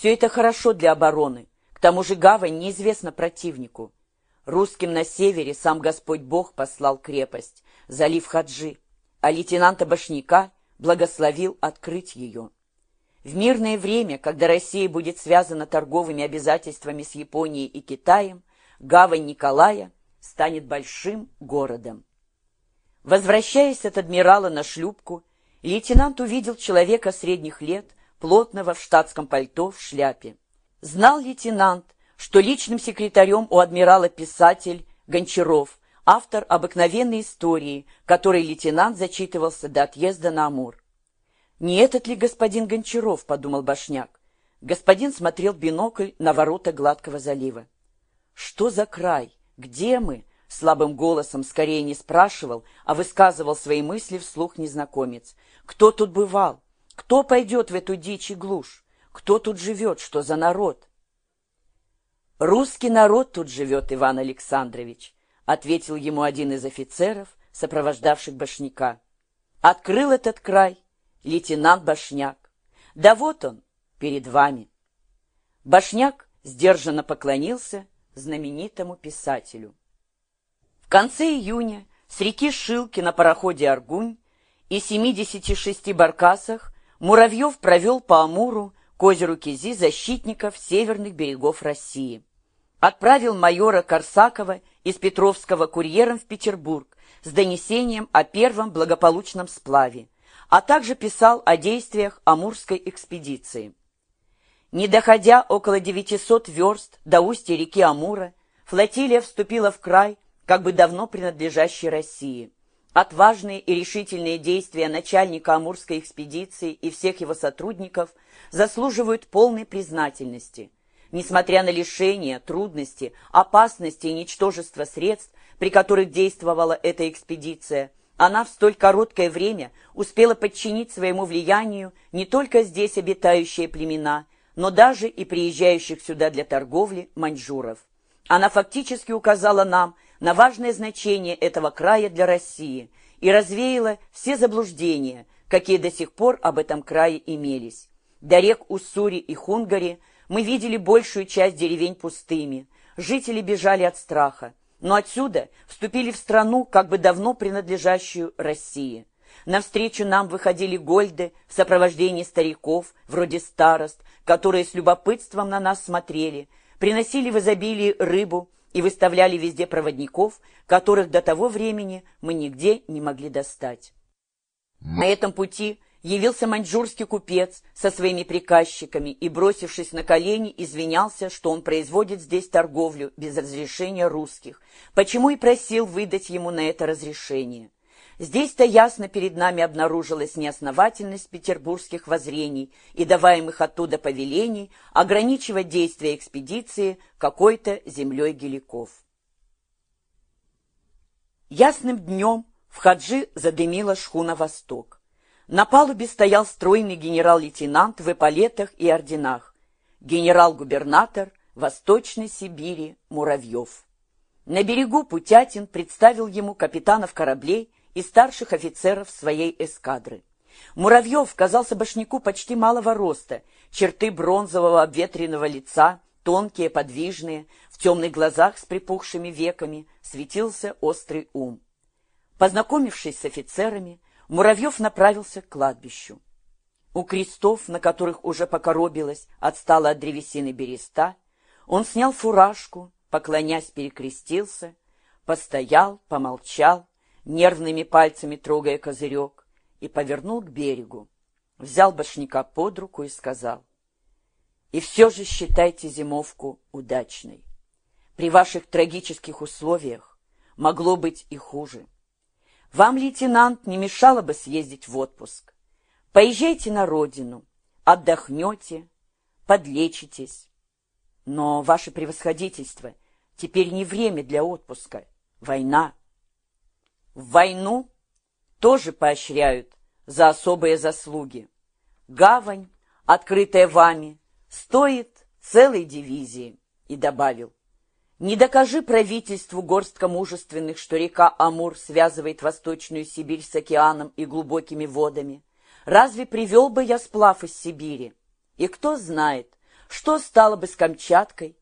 Все это хорошо для обороны. К тому же гавань неизвестна противнику. Русским на севере сам Господь Бог послал крепость, залив Хаджи, а лейтенанта Башняка благословил открыть ее. В мирное время, когда Россия будет связана торговыми обязательствами с Японией и Китаем, гавань Николая станет большим городом. Возвращаясь от адмирала на шлюпку, лейтенант увидел человека средних лет, плотного в штатском пальто, в шляпе. Знал лейтенант, что личным секретарем у адмирала писатель Гончаров, автор обыкновенной истории, которой лейтенант зачитывался до отъезда на Амур. «Не этот ли господин Гончаров?» — подумал Башняк. Господин смотрел бинокль на ворота Гладкого залива. «Что за край? Где мы?» Слабым голосом скорее не спрашивал, а высказывал свои мысли вслух незнакомец. «Кто тут бывал? Кто пойдет в эту дичь и глушь? Кто тут живет? Что за народ?» «Русский народ тут живет, Иван Александрович», — ответил ему один из офицеров, сопровождавших Башняка. «Открыл этот край лейтенант Башняк. Да вот он, перед вами». Башняк сдержанно поклонился знаменитому писателю конце июня с реки Шилки на пароходе «Аргунь» и 76 баркасах Муравьев провел по Амуру к озеру Кизи защитников северных берегов России. Отправил майора Корсакова из Петровского курьером в Петербург с донесением о первом благополучном сплаве, а также писал о действиях Амурской экспедиции. Не доходя около 900 верст до устья реки Амура, флотилия вступила в край, как бы давно принадлежащей России. Отважные и решительные действия начальника Амурской экспедиции и всех его сотрудников заслуживают полной признательности. Несмотря на лишения, трудности, опасности и ничтожество средств, при которых действовала эта экспедиция, она в столь короткое время успела подчинить своему влиянию не только здесь обитающие племена, но даже и приезжающих сюда для торговли маньчжуров. Она фактически указала нам – на важное значение этого края для России и развеяла все заблуждения, какие до сих пор об этом крае имелись. До рек Уссури и Хунгари мы видели большую часть деревень пустыми, жители бежали от страха, но отсюда вступили в страну, как бы давно принадлежащую России. Навстречу нам выходили гольды в сопровождении стариков, вроде старост, которые с любопытством на нас смотрели, приносили в изобилии рыбу, и выставляли везде проводников, которых до того времени мы нигде не могли достать. На этом пути явился маньчжурский купец со своими приказчиками и, бросившись на колени, извинялся, что он производит здесь торговлю без разрешения русских, почему и просил выдать ему на это разрешение. Здесь-то ясно перед нами обнаружилась неосновательность петербургских воззрений и даваемых оттуда повелений ограничивать действия экспедиции какой-то землей геликов. Ясным днем в Хаджи задымила шхуна «Восток». На палубе стоял стройный генерал-лейтенант в эполетах и орденах, генерал-губернатор Восточной Сибири Муравьев. На берегу Путятин представил ему капитанов кораблей и старших офицеров своей эскадры. Муравьев казался башняку почти малого роста, черты бронзового обветренного лица, тонкие, подвижные, в темных глазах с припухшими веками светился острый ум. Познакомившись с офицерами, Муравьев направился к кладбищу. У крестов, на которых уже покоробилась, отстала от древесины береста, он снял фуражку, поклонясь, перекрестился, постоял, помолчал, нервными пальцами трогая козырек, и повернул к берегу. Взял башняка под руку и сказал, «И все же считайте зимовку удачной. При ваших трагических условиях могло быть и хуже. Вам, лейтенант, не мешало бы съездить в отпуск. Поезжайте на родину, отдохнете, подлечитесь. Но, ваше превосходительство, теперь не время для отпуска. Война. В войну тоже поощряют за особые заслуги. Гавань, открытая вами, стоит целой дивизии. И добавил, не докажи правительству горстка мужественных, что река Амур связывает Восточную Сибирь с океаном и глубокими водами. Разве привел бы я сплав из Сибири? И кто знает, Что стало бы с Камчаткой,